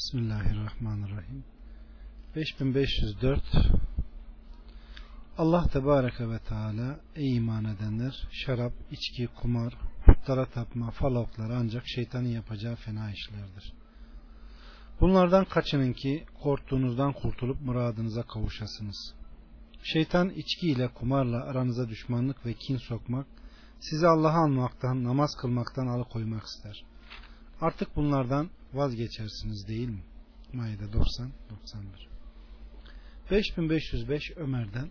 Bismillahirrahmanirrahim. 5504 Allah Tebareke ve Teala ey iman edenler şarap, içki, kumar, putlara tapma, faloklar ancak şeytanın yapacağı fena işlerdir. Bunlardan kaçının ki korktuğunuzdan kurtulup muradınıza kavuşasınız. Şeytan içki ile kumarla aranıza düşmanlık ve kin sokmak, sizi Allah'a anmaktan, namaz kılmaktan alıkoymak ister. Artık bunlardan vazgeçersiniz değil mi? Maide 90 91 5505 Ömer'den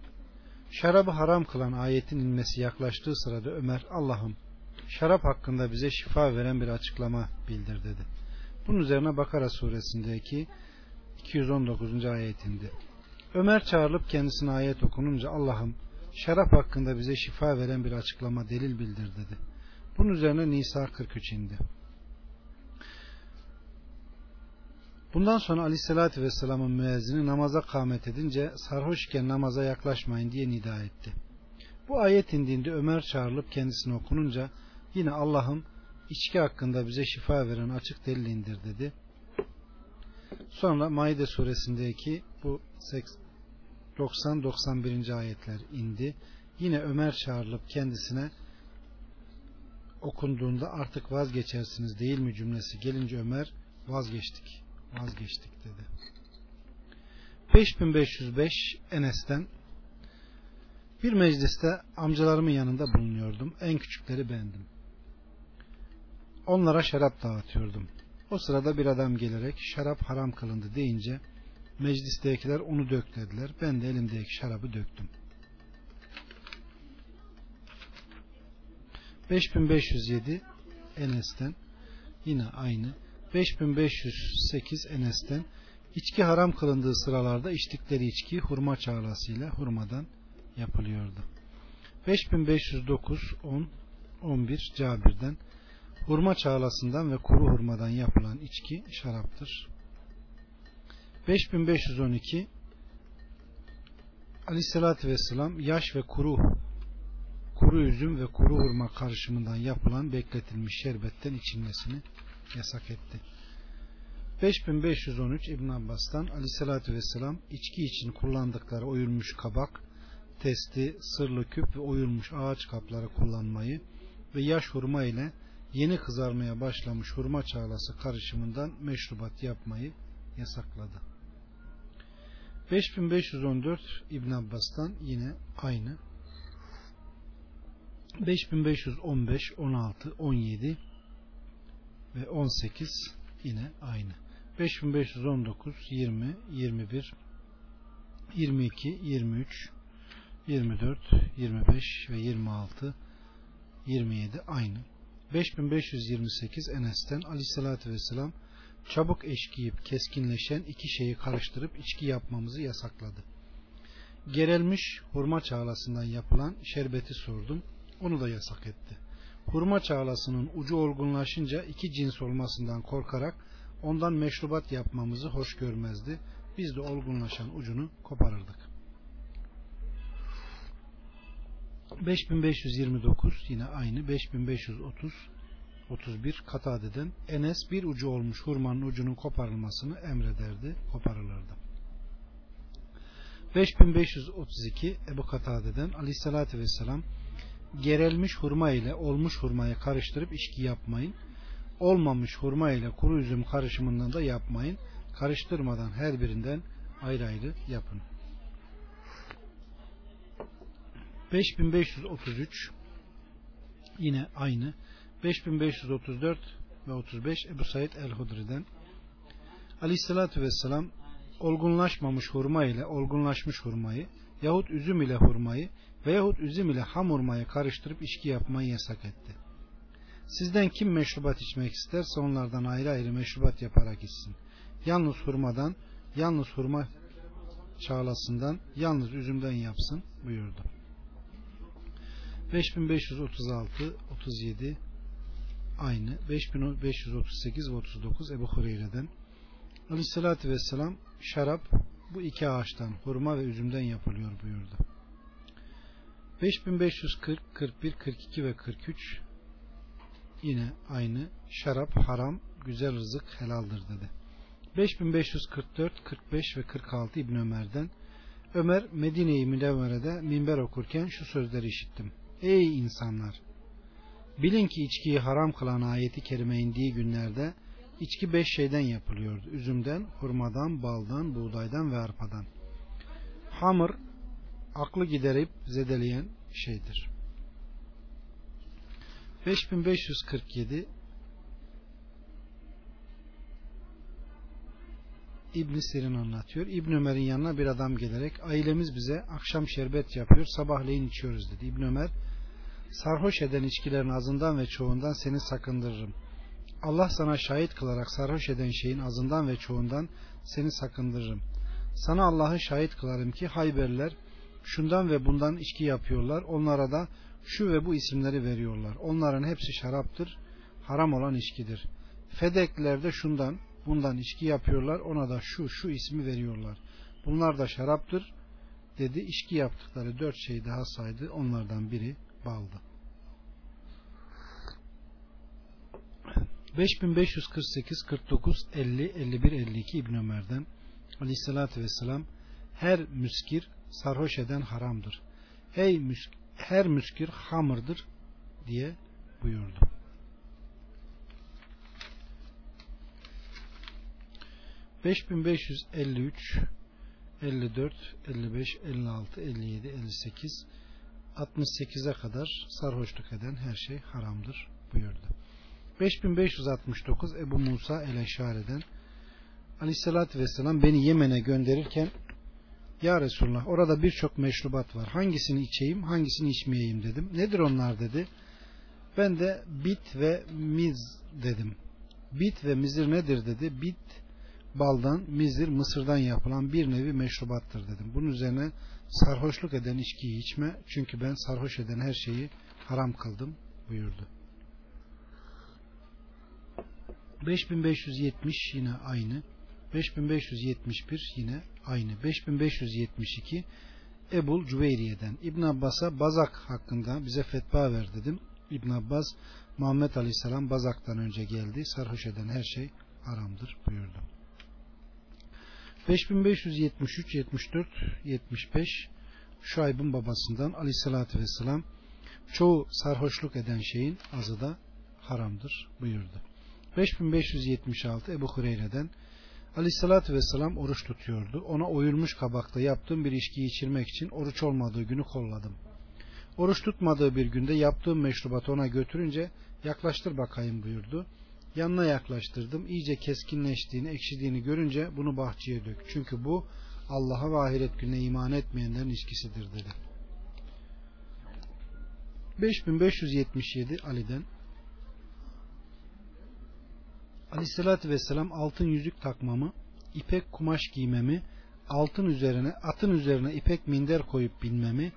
Şarabı haram kılan ayetin inmesi yaklaştığı sırada Ömer Allah'ım şarap hakkında bize şifa veren bir açıklama bildir dedi. Bunun üzerine Bakara suresindeki 219. ayet indi. Ömer çağrılıp kendisine ayet okununca Allah'ım şarap hakkında bize şifa veren bir açıklama delil bildir dedi. Bunun üzerine Nisa 43 indi. Bundan sonra Aleyhisselatü Vesselam'ın müezzini namaza kâmet edince sarhoşken namaza yaklaşmayın diye nida etti. Bu ayet indiğinde Ömer çağrılıp kendisine okununca yine Allah'ım içki hakkında bize şifa veren açık delil indir dedi. Sonra Maide suresindeki bu 90-91. ayetler indi. Yine Ömer çağrılıp kendisine okunduğunda artık vazgeçersiniz değil mi cümlesi gelince Ömer vazgeçtik vazgeçtik dedi. 5505 Enes'ten bir mecliste amcalarımın yanında bulunuyordum. En küçükleri bendim. Onlara şarap dağıtıyordum. O sırada bir adam gelerek şarap haram kılındı deyince meclistekiler onu dök dediler. Ben de elimdeki şarabı döktüm. 5507 Enes'ten yine aynı 5508 Enes'ten içki haram kılındığı sıralarda içtikleri içki hurma çağlasıyla hurmadan yapılıyordu. 5509 10 11 Cabir'den hurma çağlasından ve kuru hurmadan yapılan içki şaraptır. 5512 Aleyhisselatü Vesselam yaş ve kuru kuru üzüm ve kuru hurma karışımından yapılan bekletilmiş şerbetten içilmesini yasak etti. 5513 İbn Abbas'tan Aleyhisselatü Vesselam içki için kullandıkları oyulmuş kabak, testi, sırlı küp ve oyulmuş ağaç kapları kullanmayı ve yaş hurma ile yeni kızarmaya başlamış hurma çağlası karışımından meşrubat yapmayı yasakladı. 5514 İbn Abbas'tan yine aynı. 5515, 16, 17 ve 18 yine aynı. 5519, 20, 21, 22, 23, 24, 25 ve 26, 27 aynı. 5528 Enes'ten Aleyhisselatü Vesselam çabuk eşkiyip keskinleşen iki şeyi karıştırıp içki yapmamızı yasakladı. Gerelmiş hurma çağlasından yapılan şerbeti sordum. Onu da yasak etti hurma çağlasının ucu olgunlaşınca iki cins olmasından korkarak ondan meşrubat yapmamızı hoş görmezdi. Biz de olgunlaşan ucunu koparırdık. 5529 yine aynı 5530 31 Katade'den Enes bir ucu olmuş hurmanın ucunun koparılmasını emrederdi, koparılırdı. 5532 Ebu Katade'den Aleyhisselatü Vesselam gerelmiş hurma ile olmuş hurmayı karıştırıp içki yapmayın. Olmamış hurma ile kuru üzüm karışımından da yapmayın. Karıştırmadan her birinden ayrı ayrı yapın. 5533 yine aynı 5534 ve 35 Ebu Said el-Hudri'den Aleyhissalatü Vesselam olgunlaşmamış hurma ile olgunlaşmış hurmayı yahut üzüm ile hurmayı veyahut üzüm ile ham hurmayı karıştırıp içki yapmayı yasak etti. Sizden kim meşrubat içmek isterse onlardan ayrı ayrı meşrubat yaparak içsin. Yalnız hurmadan, yalnız hurma çağlasından, yalnız üzümden yapsın buyurdu. 5536 37 aynı 5538 ve 39 Ebu Hureyre'den Aleyhisselatü Vesselam şarap bu iki ağaçtan hurma ve üzümden yapılıyor buyurdu. 5540, 41, 42 ve 43 yine aynı şarap haram, güzel rızık helaldir dedi. 5544, 45 ve 46 İbn Ömer'den Ömer Medine-i Münevvere'de minber okurken şu sözleri işittim. Ey insanlar! Bilin ki içkiyi haram kılan ayeti kerime indiği günlerde içki beş şeyden yapılıyordu. Üzümden, hurmadan, baldan, buğdaydan ve arpadan. Hamur aklı giderip zedeleyen şeydir. 5547 İbn Sirin anlatıyor. İbn Ömer'in yanına bir adam gelerek ailemiz bize akşam şerbet yapıyor, sabahleyin içiyoruz dedi. İbn Ömer sarhoş eden içkilerin azından ve çoğundan seni sakındırırım. Allah sana şahit kılarak sarhoş eden şeyin azından ve çoğundan seni sakındırırım. Sana Allah'ı şahit kılarım ki Hayberler şundan ve bundan içki yapıyorlar. Onlara da şu ve bu isimleri veriyorlar. Onların hepsi şaraptır. Haram olan içkidir. Fedekler de şundan bundan içki yapıyorlar. Ona da şu şu ismi veriyorlar. Bunlar da şaraptır dedi. İçki yaptıkları dört şey daha saydı. Onlardan biri baldı. 5548 49 50 51 52 İbn Ömer'den Aleyhissalatü vesselam her müskir sarhoş eden haramdır. Hey müsk her müskir hamırdır diye buyurdu. 5553 54 55 56 57 58 68'e kadar sarhoşluk eden her şey haramdır buyurdu. 5569 Ebu Musa el-Eşari'den Aleyhisselatü Vesselam beni Yemen'e gönderirken Ya Resulullah orada birçok meşrubat var. Hangisini içeyim hangisini içmeyeyim dedim. Nedir onlar dedi. Ben de bit ve miz dedim. Bit ve mizir nedir dedi. Bit baldan, mizir, mısırdan yapılan bir nevi meşrubattır dedim. Bunun üzerine sarhoşluk eden içkiyi içme çünkü ben sarhoş eden her şeyi haram kıldım buyurdu. 5570 yine aynı. 5571 yine aynı. 5572 Ebul Cüveyriye'den İbn Abbas'a Bazak hakkında bize fetva ver dedim. İbn Abbas Muhammed Aleyhisselam Bazak'tan önce geldi. Sarhoş eden her şey haramdır buyurdu. 5573 74 75 Şuayb'ın babasından Aleyhisselatü Vesselam çoğu sarhoşluk eden şeyin azı da haramdır buyurdu. 5576 Ebu Hureyre'den Aleyhissalatü Vesselam oruç tutuyordu. Ona oyulmuş kabakta yaptığım bir içkiyi içirmek için oruç olmadığı günü kolladım. Oruç tutmadığı bir günde yaptığım meşrubatı ona götürünce yaklaştır bakayım buyurdu. Yanına yaklaştırdım. İyice keskinleştiğini, ekşidiğini görünce bunu bahçeye dök. Çünkü bu Allah'a ve ahiret gününe iman etmeyenlerin içkisidir dedi. 5577 Ali'den Aleyhissalatü Vesselam altın yüzük takmamı, ipek kumaş giymemi, altın üzerine, atın üzerine ipek minder koyup binmemi,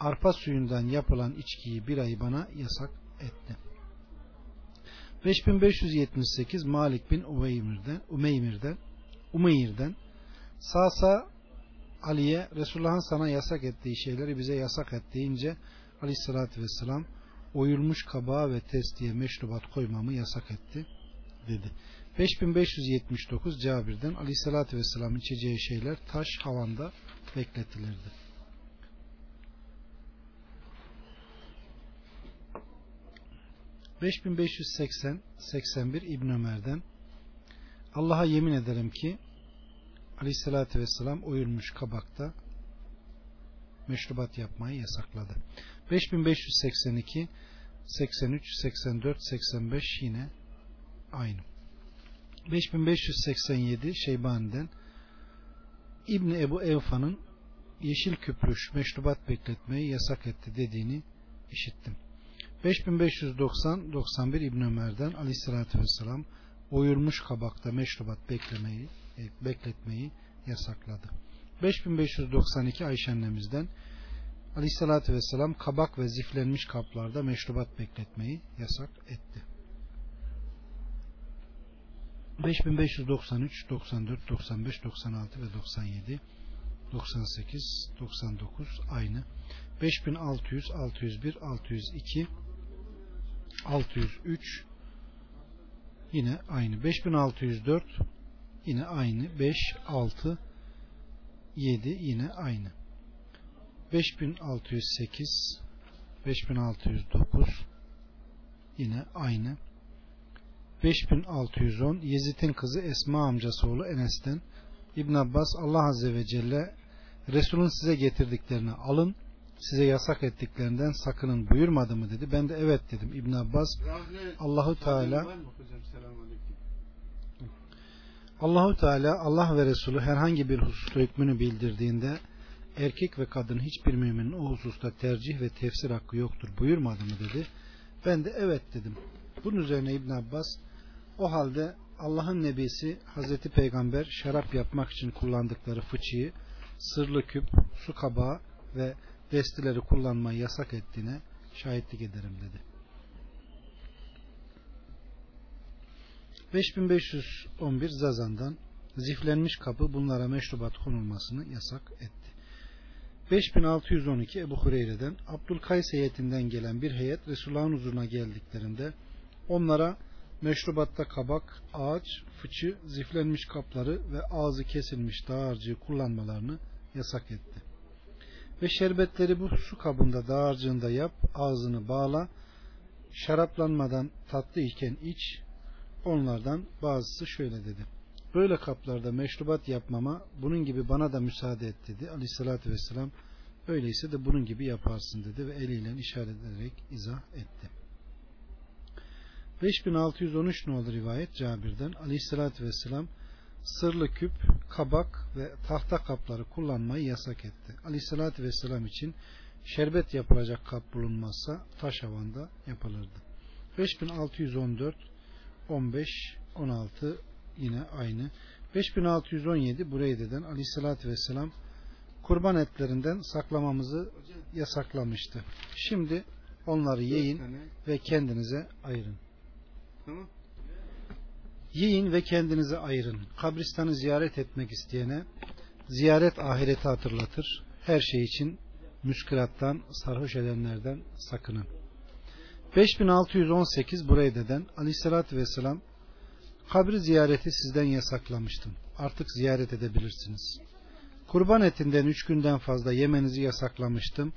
arpa suyundan yapılan içkiyi bir ay bana yasak etti. 5578 Malik bin Umeymir'den, Umeymir'den, Umeyr'den Sasa Ali'ye Resulullah'ın sana yasak ettiği şeyleri bize yasak et deyince Aleyhisselatü Vesselam oyulmuş kabağa ve testiye meşrubat koymamı yasak etti dedi. 5579 Cabir'den Aleyhisselatü Vesselam içeceği şeyler taş havanda bekletilirdi. 5580 81 İbn Ömer'den Allah'a yemin ederim ki Aleyhisselatü Vesselam oyulmuş kabakta meşrubat yapmayı yasakladı. 5582 83 84 85 yine aynı. 5587 Şeybani'den İbni Ebu Evfa'nın yeşil küprüş meşrubat bekletmeyi yasak etti dediğini işittim. 5590 91 İbn Ömer'den Aleyhisselatü Vesselam oyulmuş kabakta meşrubat beklemeyi e, bekletmeyi yasakladı. 5592 Ayşe annemizden Aleyhisselatü Vesselam kabak ve ziflenmiş kaplarda meşrubat bekletmeyi yasak etti. 5593, 94, 95, 96 ve 97 98, 99 aynı. 5600, 601, 602 603 yine aynı. 5604 yine aynı 5 6 7 yine aynı 5608 5609 yine aynı 5610 Yezid'in kızı Esma amcası oğlu Enes'ten İbn Abbas Allah Azze ve Celle Resul'ün size getirdiklerini alın size yasak ettiklerinden sakının buyurmadı mı dedi. Ben de evet dedim. İbn Abbas Allahu Teala Allahu Teala Allah ve Resulü herhangi bir hususta hükmünü bildirdiğinde erkek ve kadın hiçbir müminin o hususta tercih ve tefsir hakkı yoktur buyurmadı mı dedi. Ben de evet dedim. Bunun üzerine İbn Abbas o halde Allah'ın nebisi Hazreti Peygamber şarap yapmak için kullandıkları fıçıyı, sırlı küp, su kabağı ve destileri kullanmayı yasak ettiğine şahitlik ederim dedi. 5511 Zazan'dan ziflenmiş kapı bunlara meşrubat konulmasını yasak etti. 5612 Ebu Hureyre'den Abdülkays heyetinden gelen bir heyet Resulullah'ın huzuruna geldiklerinde onlara meşrubatta kabak, ağaç, fıçı, ziflenmiş kapları ve ağzı kesilmiş dağarcığı kullanmalarını yasak etti. Ve şerbetleri bu su kabında dağarcığında yap, ağzını bağla, şaraplanmadan tatlı iken iç, onlardan bazısı şöyle dedi. Böyle kaplarda meşrubat yapmama bunun gibi bana da müsaade et dedi. Aleyhissalatü vesselam öyleyse de bunun gibi yaparsın dedi ve eliyle işaret ederek izah etti. 5613 nolu rivayet Cabir'den Aleyhissalatü vesselam sırlı küp, kabak ve tahta kapları kullanmayı yasak etti. Aleyhissalatü vesselam için şerbet yapılacak kap bulunmazsa taş havanda yapılırdı. 5614 15 16 yine aynı. 5617 Bureyde'den Aleyhissalatü vesselam kurban etlerinden saklamamızı yasaklamıştı. Şimdi onları yiyin ve kendinize ayırın. Tamam. Yiyin ve kendinizi ayırın. Kabristanı ziyaret etmek isteyene ziyaret ahireti hatırlatır. Her şey için müskürattan, sarhoş edenlerden sakının. 5618 Bureyde'den Aleyhisselatü Vesselam kabri ziyareti sizden yasaklamıştım. Artık ziyaret edebilirsiniz. Kurban etinden üç günden fazla yemenizi yasaklamıştım.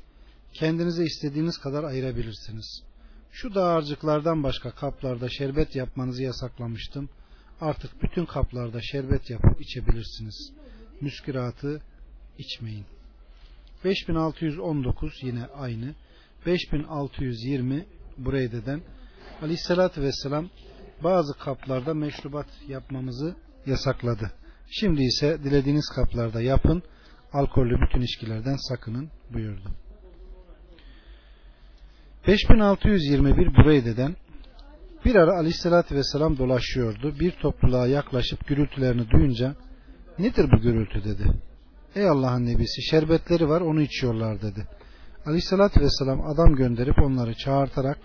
Kendinize istediğiniz kadar ayırabilirsiniz. Şu dağarcıklardan başka kaplarda şerbet yapmanızı yasaklamıştım. Artık bütün kaplarda şerbet yapıp içebilirsiniz. Müsküratı içmeyin. 5619 yine aynı. 5620 Bureyde'den Aleyhisselatü Vesselam bazı kaplarda meşrubat yapmamızı yasakladı. Şimdi ise dilediğiniz kaplarda yapın, alkollü bütün içkilerden sakının buyurdu. 5621 Bureyde'den bir ara aleyhissalatü vesselam dolaşıyordu. Bir topluluğa yaklaşıp gürültülerini duyunca nedir bu gürültü dedi. Ey Allah'ın nebisi şerbetleri var onu içiyorlar dedi. Aleyhissalatü vesselam adam gönderip onları çağırtarak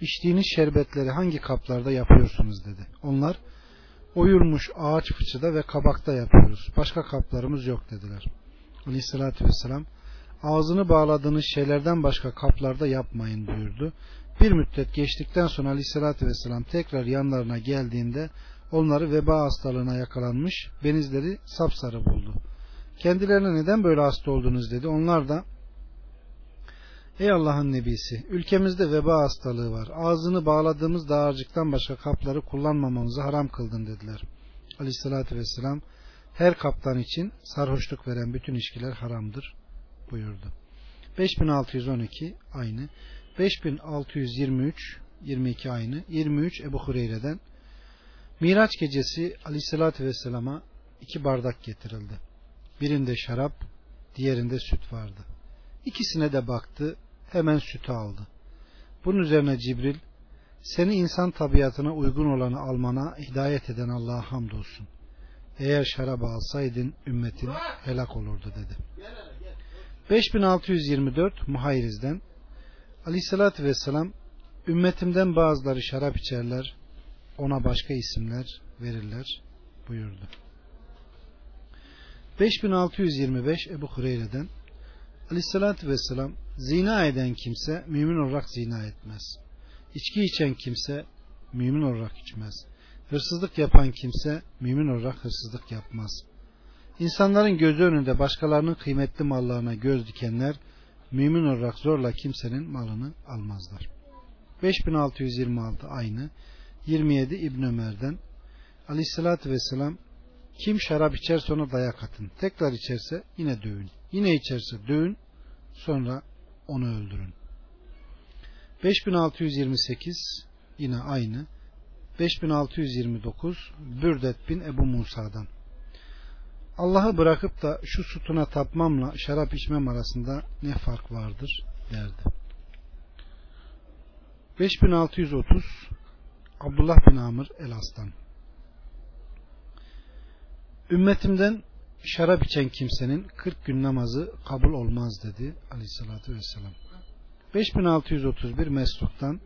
içtiğiniz şerbetleri hangi kaplarda yapıyorsunuz dedi. Onlar oyulmuş ağaç fıçıda ve kabakta yapıyoruz. Başka kaplarımız yok dediler. Aleyhissalatü vesselam ağzını bağladığınız şeylerden başka kaplarda yapmayın buyurdu. Bir müddet geçtikten sonra aleyhissalatü vesselam tekrar yanlarına geldiğinde onları veba hastalığına yakalanmış benizleri sapsarı buldu. Kendilerine neden böyle hasta oldunuz dedi. Onlar da Ey Allah'ın nebisi ülkemizde veba hastalığı var. Ağzını bağladığımız dağarcıktan başka kapları kullanmamamızı haram kıldın dediler. Aleyhissalatü vesselam her kaptan için sarhoşluk veren bütün içkiler haramdır buyurdu. 5612 aynı. 5623 22 aynı. 23 Ebu Hureyre'den Miraç gecesi Aleyhisselatü Vesselam'a iki bardak getirildi. Birinde şarap, diğerinde süt vardı. İkisine de baktı, hemen sütü aldı. Bunun üzerine Cibril, seni insan tabiatına uygun olanı almana hidayet eden Allah'a hamdolsun. Eğer şarabı alsaydın ümmetin helak olurdu dedi. 5624 Muhayriz'den Aleyhissalatü Vesselam ümmetimden bazıları şarap içerler ona başka isimler verirler buyurdu. 5625 Ebu Hureyre'den Aleyhissalatü Vesselam zina eden kimse mümin olarak zina etmez. İçki içen kimse mümin olarak içmez. Hırsızlık yapan kimse mümin olarak hırsızlık yapmaz. İnsanların gözü önünde başkalarının kıymetli mallarına göz dikenler mümin olarak zorla kimsenin malını almazlar. 5626 aynı 27 İbn Ömer'den Aleyhissalatü Vesselam kim şarap içerse ona dayak atın. Tekrar içerse yine dövün. Yine içerse dövün. Sonra onu öldürün. 5628 yine aynı. 5629 Bürdet bin Ebu Musa'dan. Allah'ı bırakıp da şu sütuna tapmamla şarap içmem arasında ne fark vardır derdi. 5630 Abdullah bin Amr el Aslan Ümmetimden şarap içen kimsenin 40 gün namazı kabul olmaz dedi aleyhissalatü vesselam. 5631 Mesruk'tan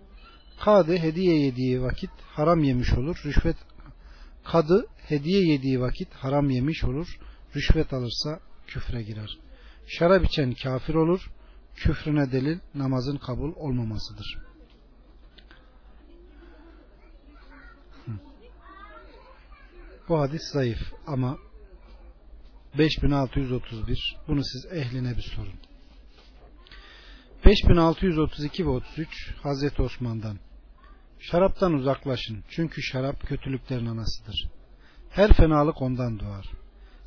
Kadı hediye yediği vakit haram yemiş olur. Rüşvet kadı hediye yediği vakit haram yemiş olur. Rüşvet alırsa küfre girer. Şarap içen kafir olur. Küfrüne delil namazın kabul olmamasıdır. Bu hadis zayıf ama 5631 bunu siz ehline bir sorun. 5632 ve 33 Hazreti Osman'dan Şaraptan uzaklaşın çünkü şarap kötülüklerin anasıdır. Her fenalık ondan doğar.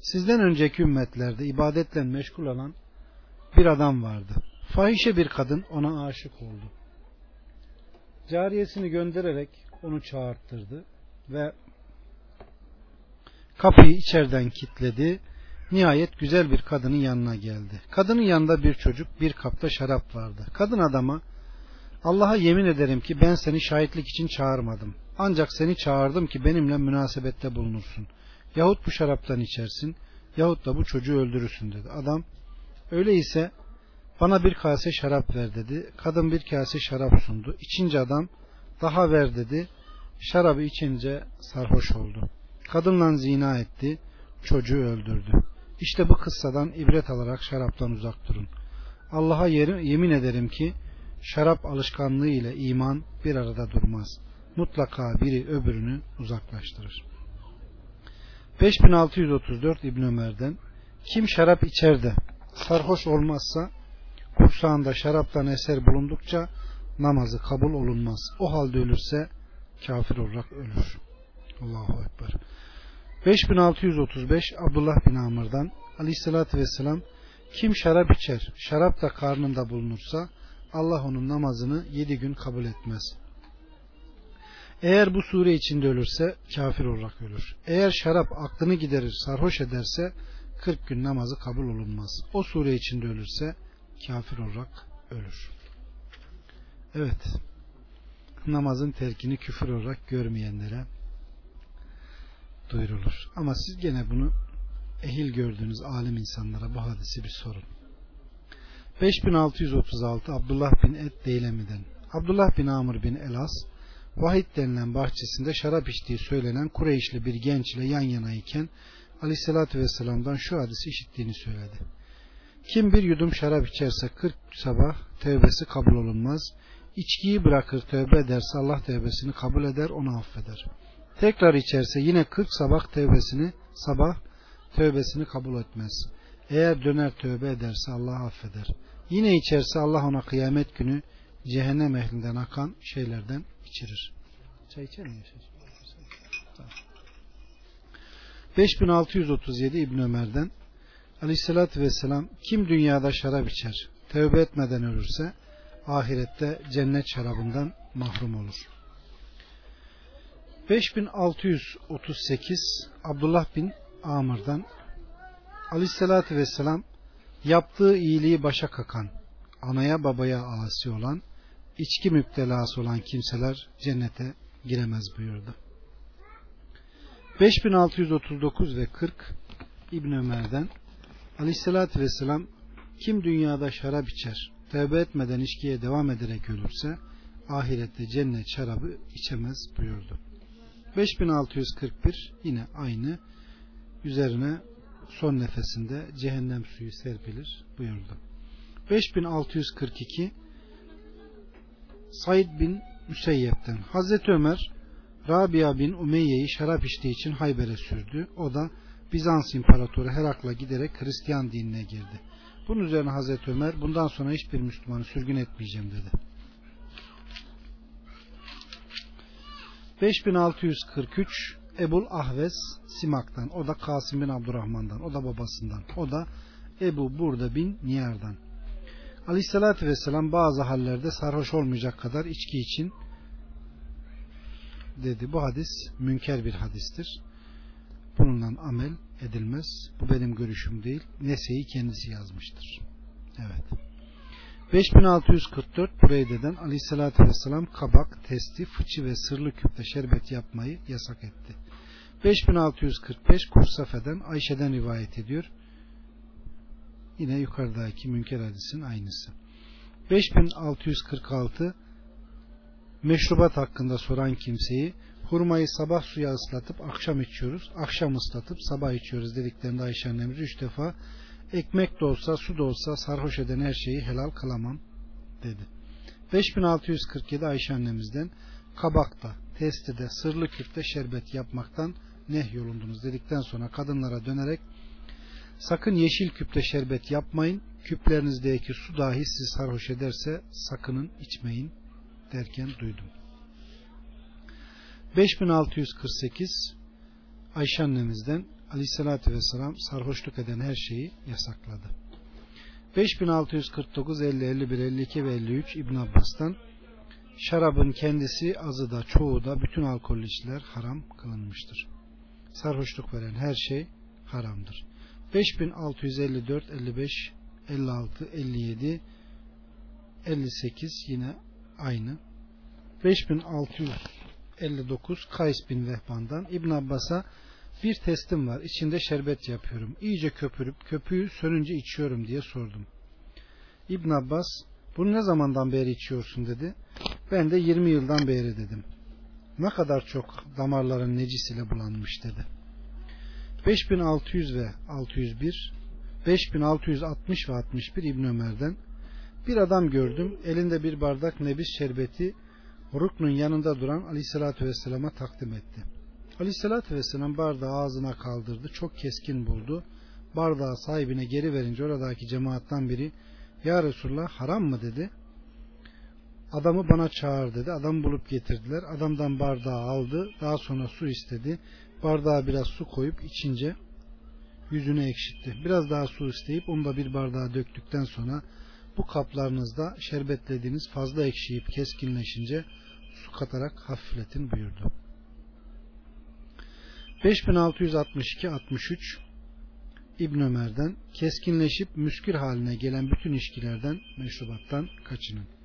Sizden önceki ümmetlerde ibadetle meşgul olan bir adam vardı. Fahişe bir kadın ona aşık oldu. Cariyesini göndererek onu çağırttırdı ve kapıyı içeriden kilitledi. Nihayet güzel bir kadının yanına geldi. Kadının yanında bir çocuk, bir kapta şarap vardı. Kadın adama Allah'a yemin ederim ki ben seni şahitlik için çağırmadım. Ancak seni çağırdım ki benimle münasebette bulunursun. Yahut bu şaraptan içersin, yahut da bu çocuğu öldürürsün dedi. Adam, öyleyse bana bir kase şarap ver dedi. Kadın bir kase şarap sundu. İçince adam, daha ver dedi. Şarabı içince sarhoş oldu. Kadınla zina etti, çocuğu öldürdü. İşte bu kıssadan ibret alarak şaraptan uzak durun. Allah'a yemin ederim ki, şarap alışkanlığı ile iman bir arada durmaz. Mutlaka biri öbürünü uzaklaştırır. 5634 İbn Ömer'den kim şarap içer de sarhoş olmazsa kursağında şaraptan eser bulundukça namazı kabul olunmaz. O halde ölürse kafir olarak ölür. Allahu Ekber. 5635 Abdullah bin Amr'dan Aleyhisselatü Vesselam kim şarap içer, şarap da karnında bulunursa Allah onun namazını yedi gün kabul etmez. Eğer bu sure içinde ölürse kafir olarak ölür. Eğer şarap aklını giderir, sarhoş ederse 40 gün namazı kabul olunmaz. O sure içinde ölürse kafir olarak ölür. Evet. Namazın terkini küfür olarak görmeyenlere duyurulur. Ama siz gene bunu ehil gördüğünüz alim insanlara bu hadisi bir sorun. 5636 Abdullah bin Et Deylemi'den Abdullah bin Amr bin Elas Vahid denilen bahçesinde şarap içtiği söylenen Kureyşli bir genç ile yan yanayken Aleyhisselatü Vesselam'dan şu hadisi işittiğini söyledi. Kim bir yudum şarap içerse 40 sabah tövbesi kabul olunmaz. İçkiyi bırakır tövbe ederse Allah tövbesini kabul eder onu affeder. Tekrar içerse yine 40 sabah tövbesini sabah tövbesini kabul etmez. Eğer döner tövbe ederse Allah affeder. Yine içerse Allah ona kıyamet günü cehennem ehlinden akan şeylerden içirir. Çay içer mi? 5637 İbn Ömer'den Aleyhisselatü Vesselam kim dünyada şarap içer, tövbe etmeden ölürse ahirette cennet şarabından mahrum olur. 5638 Abdullah bin Amr'dan Aleyhisselatü Vesselam yaptığı iyiliği başa kakan, anaya babaya asi olan, içki müptelası olan kimseler cennete giremez buyurdu. 5639 ve 40 İbn Ömer'den Aleyhisselatü Vesselam kim dünyada şarap içer, tövbe etmeden içkiye devam ederek ölürse ahirette cennet şarabı içemez buyurdu. 5641 yine aynı üzerine son nefesinde cehennem suyu serpilir buyurdu. 5642 Said bin Müseyyep'ten Hazreti Ömer Rabia bin Umeyye'yi şarap içtiği için Hayber'e sürdü. O da Bizans İmparatoru Herakla giderek Hristiyan dinine girdi. Bunun üzerine Hazreti Ömer bundan sonra hiçbir Müslümanı sürgün etmeyeceğim dedi. 5643 Ebul Ahves Simak'tan. O da Kasım bin Abdurrahman'dan. O da babasından. O da Ebu Burda bin Niyar'dan. Aleyhissalatü Vesselam bazı hallerde sarhoş olmayacak kadar içki için dedi. Bu hadis münker bir hadistir. Bununla amel edilmez. Bu benim görüşüm değil. Nese'yi kendisi yazmıştır. Evet. 5644 Bureyde'den Aleyhisselatü Vesselam kabak, testi, fıçı ve sırlı küpte şerbet yapmayı yasak etti. 5645 Kursafe'den Ayşe'den rivayet ediyor. Yine yukarıdaki münker hadisin aynısı. 5646 meşrubat hakkında soran kimseyi hurmayı sabah suya ıslatıp akşam içiyoruz, akşam ıslatıp sabah içiyoruz dediklerinde Ayşe annemiz üç defa ekmek de olsa su da olsa sarhoş eden her şeyi helal kılamam dedi. 5647 Ayşe annemizden kabakta, testide, sırlı küfte şerbet yapmaktan nehyolundunuz dedikten sonra kadınlara dönerek sakın yeşil küple şerbet yapmayın küplerinizdeki su dahi sizi sarhoş ederse sakının içmeyin derken duydum. 5648 Ayşe annemizden Aleyhisselatü Vesselam sarhoşluk eden her şeyi yasakladı. 5649, 50, 51, 52 ve 53 İbn Abbas'tan şarabın kendisi azı da çoğu da bütün alkollü içkiler haram kılınmıştır. Sarhoşluk veren her şey haramdır. 5654, 55, 56, 57, 58 yine aynı. 5659 Kays bin Vehban'dan İbn Abbas'a bir testim var. İçinde şerbet yapıyorum. İyice köpürüp köpüğü sönünce içiyorum diye sordum. İbn Abbas bunu ne zamandan beri içiyorsun dedi. Ben de 20 yıldan beri dedim. Ne kadar çok damarların necis ile bulanmış dedi. 5600 ve 601 5660 ve 61 İbn Ömer'den bir adam gördüm. Elinde bir bardak nebis şerbeti Ruknun yanında duran Aleyhisselatü Vesselam'a takdim etti. Aleyhisselatü Vesselam bardağı ağzına kaldırdı. Çok keskin buldu. Bardağı sahibine geri verince oradaki cemaattan biri Ya Resulullah haram mı dedi. Adamı bana çağır dedi. Adam bulup getirdiler. Adamdan bardağı aldı. Daha sonra su istedi. Bardağa biraz su koyup içince yüzünü ekşitti. Biraz daha su isteyip onu da bir bardağa döktükten sonra bu kaplarınızda şerbetlediğiniz fazla ekşiyip keskinleşince su katarak hafifletin buyurdu. 5662-63 İbn Ömer'den keskinleşip müskür haline gelen bütün içkilerden meşrubattan kaçının.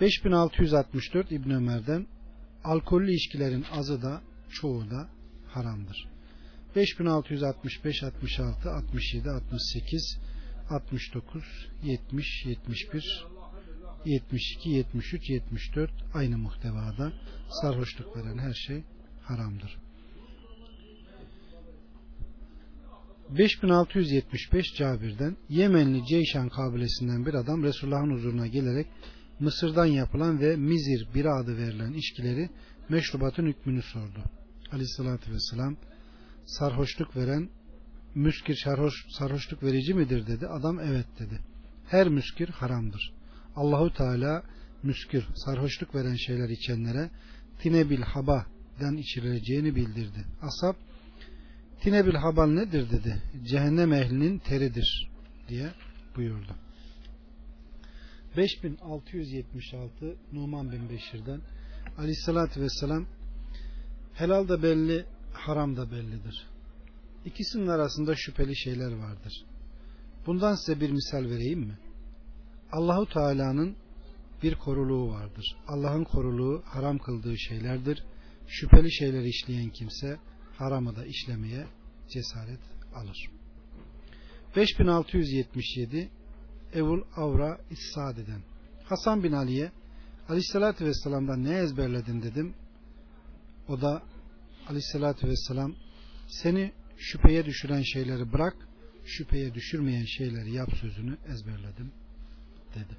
5664 İbn Ömer'den alkollü içkilerin azı da çoğu da haramdır. 5665 66 67 68 69 70 71 72 73 74 aynı muhtevada sarhoşluk veren her şey haramdır. 5675 Cabir'den Yemenli Ceyşan kabilesinden bir adam Resulullah'ın huzuruna gelerek Mısır'dan yapılan ve mizir bir adı verilen içkileri meşrubatın hükmünü sordu. Aleyhissalatü vesselam sarhoşluk veren müskir sarhoş, sarhoşluk verici midir dedi. Adam evet dedi. Her müskir haramdır. Allahu Teala müskir sarhoşluk veren şeyler içenlere tinebil habadan içirileceğini bildirdi. Asap tinebil habal nedir dedi. Cehennem ehlinin teridir diye buyurdu. 5676 Numan bin Beşir'den Aleyhissalatü Vesselam helal da belli haram da bellidir. İkisinin arasında şüpheli şeyler vardır. Bundan size bir misal vereyim mi? Allahu Teala'nın bir koruluğu vardır. Allah'ın koruluğu haram kıldığı şeylerdir. Şüpheli şeyler işleyen kimse haramı da işlemeye cesaret alır. 5677 Evul Avra İssadi'den Hasan bin Ali'ye Aleyhisselatü Vesselam'dan ne ezberledin dedim. O da Aleyhisselatü Vesselam seni şüpheye düşüren şeyleri bırak, şüpheye düşürmeyen şeyleri yap sözünü ezberledim dedi.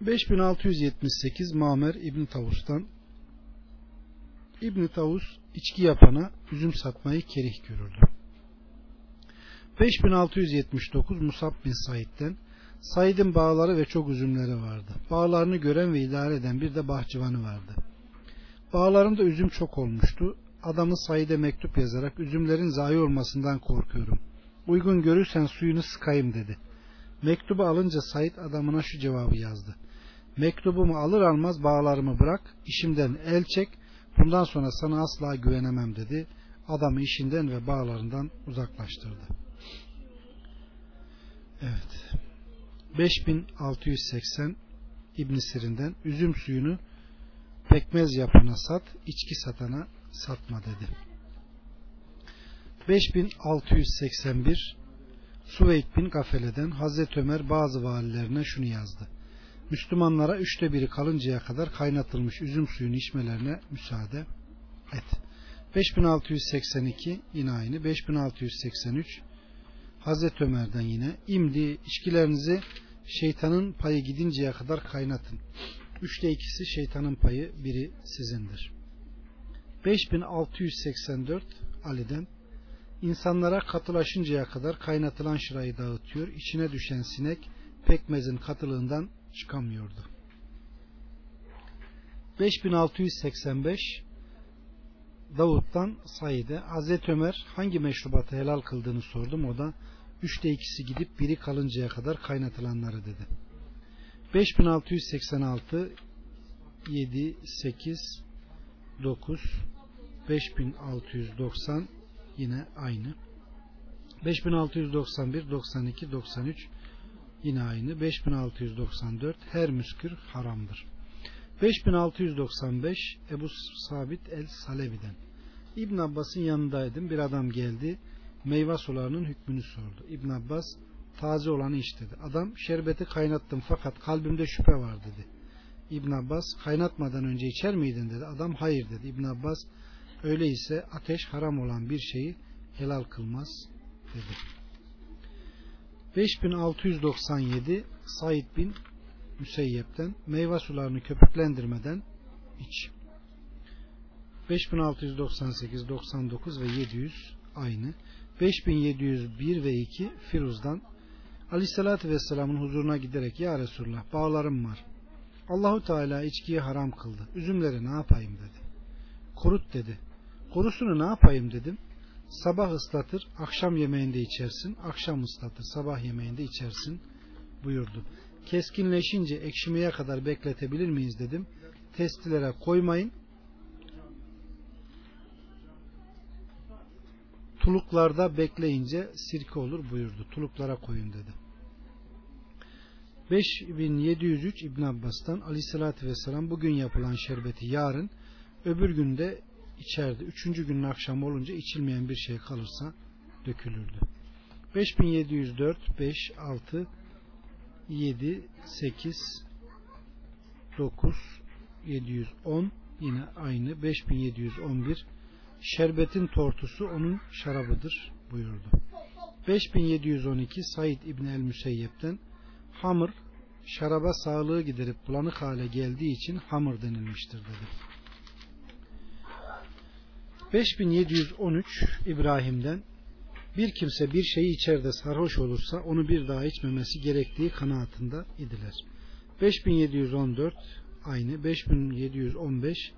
5678 Mamer İbn Tavus'tan İbn Tavus içki yapana üzüm satmayı kerih görürdü. 5679 Musab bin Said'den Said'in bağları ve çok üzümleri vardı. Bağlarını gören ve idare eden bir de bahçıvanı vardı. Bağlarında üzüm çok olmuştu. Adamı Said'e mektup yazarak üzümlerin zayi olmasından korkuyorum. Uygun görürsen suyunu sıkayım dedi. Mektubu alınca Said adamına şu cevabı yazdı. Mektubumu alır almaz bağlarımı bırak, işimden el çek, bundan sonra sana asla güvenemem dedi. Adamı işinden ve bağlarından uzaklaştırdı. Evet. 5680 İbn Sirin'den üzüm suyunu pekmez yapana sat, içki satana satma dedi. 5681 Suveyd bin Gafele'den Hazreti Ömer bazı valilerine şunu yazdı. Müslümanlara üçte biri kalıncaya kadar kaynatılmış üzüm suyunu içmelerine müsaade et. 5682 yine aynı. 5683 Hazreti Ömer'den yine imdi içkilerinizi şeytanın payı gidinceye kadar kaynatın. Üçte ikisi şeytanın payı biri sizindir. 5684 Ali'den insanlara katılaşıncaya kadar kaynatılan şırayı dağıtıyor. İçine düşen sinek pekmezin katılığından çıkamıyordu. 5685 Davut'tan Said'e Hazreti Ömer hangi meşrubatı helal kıldığını sordum. O da üçte ikisi gidip biri kalıncaya kadar kaynatılanları dedi. 5686 7 8 9 5690 yine aynı. 5691 92 93 yine aynı. 5694 her müskür haramdır. 5695 Ebu Sabit el Salebi'den İbn Abbas'ın yanındaydım. Bir adam geldi. Meyve sularının hükmünü sordu. İbn Abbas taze olanı iç dedi. Adam şerbeti kaynattım fakat kalbimde şüphe var dedi. İbn Abbas kaynatmadan önce içer miydin dedi. Adam hayır dedi. İbn Abbas öyleyse ateş haram olan bir şeyi helal kılmaz dedi. 5697 Said bin Müseyyep'ten meyve sularını köpüklendirmeden iç. 5698, 99 ve 700 aynı. 5701 ve 2 Firuz'dan Aleyhisselatü Vesselam'ın huzuruna giderek Ya Resulullah bağlarım var. Allahu Teala içkiyi haram kıldı. Üzümleri ne yapayım dedi. Kurut dedi. Kurusunu ne yapayım dedim. Sabah ıslatır, akşam yemeğinde içersin. Akşam ıslatır, sabah yemeğinde içersin buyurdu. Keskinleşince ekşimeye kadar bekletebilir miyiz dedim. Testilere koymayın. Tuluklarda bekleyince sirke olur buyurdu. Tuluklara koyun dedi. 5703 İbn Abbas'tan Aleyhisselatü Vesselam bugün yapılan şerbeti yarın öbür günde içerdi. Üçüncü günün akşam olunca içilmeyen bir şey kalırsa dökülürdü. 5704 5 6 7 8 9 710 yine aynı 5711 şerbetin tortusu onun şarabıdır buyurdu. 5712 Said İbn el Müseyyep'ten hamur şaraba sağlığı giderip bulanık hale geldiği için hamur denilmiştir dedi. 5713 İbrahim'den bir kimse bir şeyi içeride sarhoş olursa onu bir daha içmemesi gerektiği kanaatinde idiler. 5714 aynı 5715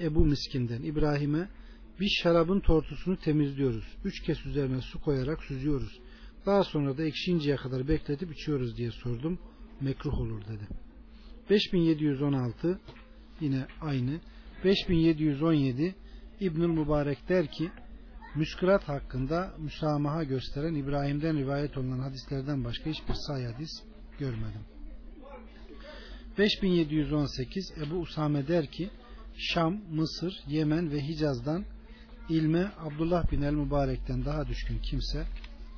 Ebu Miskin'den İbrahim'e biz şarabın tortusunu temizliyoruz. Üç kez üzerine su koyarak süzüyoruz. Daha sonra da ekşinceye kadar bekletip içiyoruz diye sordum. Mekruh olur dedi. 5716 yine aynı. 5717 İbnül Mübarek der ki müskürat hakkında müsamaha gösteren İbrahim'den rivayet olunan hadislerden başka hiçbir say hadis görmedim. 5718 Ebu Usame der ki Şam, Mısır, Yemen ve Hicaz'dan ilme Abdullah bin el Mübarek'ten daha düşkün kimse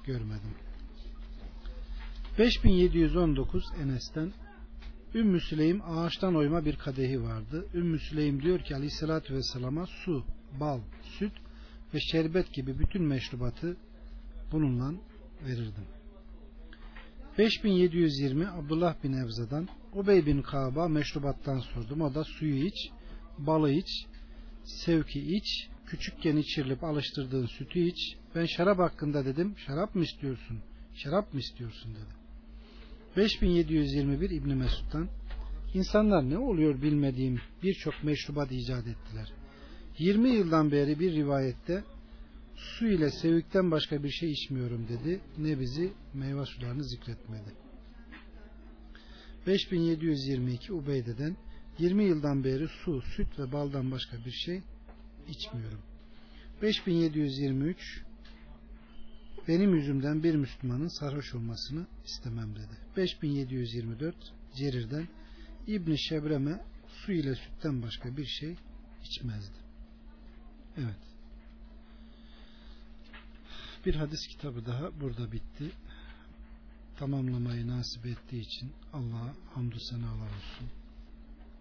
görmedim. 5719 Enes'ten Ümmü Süleym ağaçtan oyma bir kadehi vardı. Ümmü Süleym diyor ki aleyhissalatü vesselama su, bal, süt ve şerbet gibi bütün meşrubatı bununla verirdim. 5720 Abdullah bin Evza'dan Ubey bin Kaaba meşrubattan sordum. O da suyu iç, balı iç, sevki iç, küçükken içirilip alıştırdığın sütü iç. Ben şarap hakkında dedim, şarap mı istiyorsun? Şarap mı istiyorsun dedi. 5721 İbni Mesud'dan İnsanlar ne oluyor bilmediğim birçok meşrubat icat ettiler. 20 yıldan beri bir rivayette su ile sevikten başka bir şey içmiyorum dedi. Ne bizi meyve sularını zikretmedi. 5722 Ubeyde'den 20 yıldan beri su, süt ve baldan başka bir şey içmiyorum. 5723 benim yüzümden bir Müslümanın sarhoş olmasını istemem dedi. 5724 Cerir'den İbni Şebreme su ile sütten başka bir şey içmezdi. Evet. Bir hadis kitabı daha burada bitti. Tamamlamayı nasip ettiği için Allah'a hamdü senalar olsun.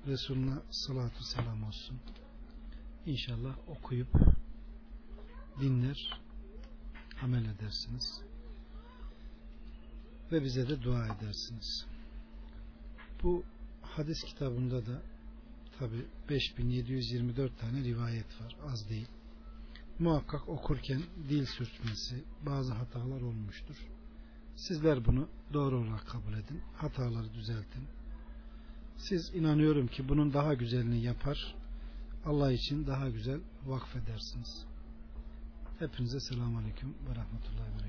Resulüne salatu selam olsun. İnşallah okuyup dinler, amel edersiniz. Ve bize de dua edersiniz. Bu hadis kitabında da tabi 5724 tane rivayet var. Az değil. Muhakkak okurken dil sürtmesi, bazı hatalar olmuştur. Sizler bunu doğru olarak kabul edin. Hataları düzeltin. Siz inanıyorum ki bunun daha güzelini yapar. Allah için daha güzel vakfedersiniz. Hepinize selamun aleyküm ve rahmetullahi ve